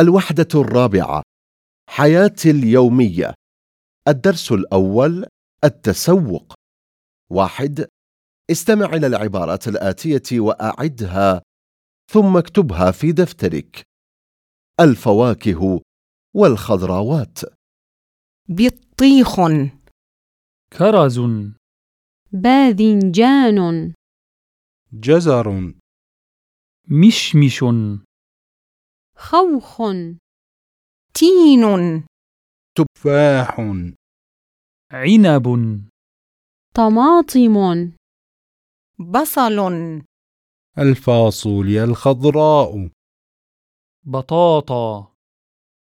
الوحدة الرابعة. حياتي اليومية. الدرس الأول التسوق. واحد استمع إلى العبارات الآتية وأعدها ثم اكتبها في دفترك. الفواكه والخضروات. بطيخ. كرز. باذنجان. جزر. مشمش. خوخ تين. تفاح. عنب. طماطم. بصل. الفاصوليا الخضراء. بطاطا.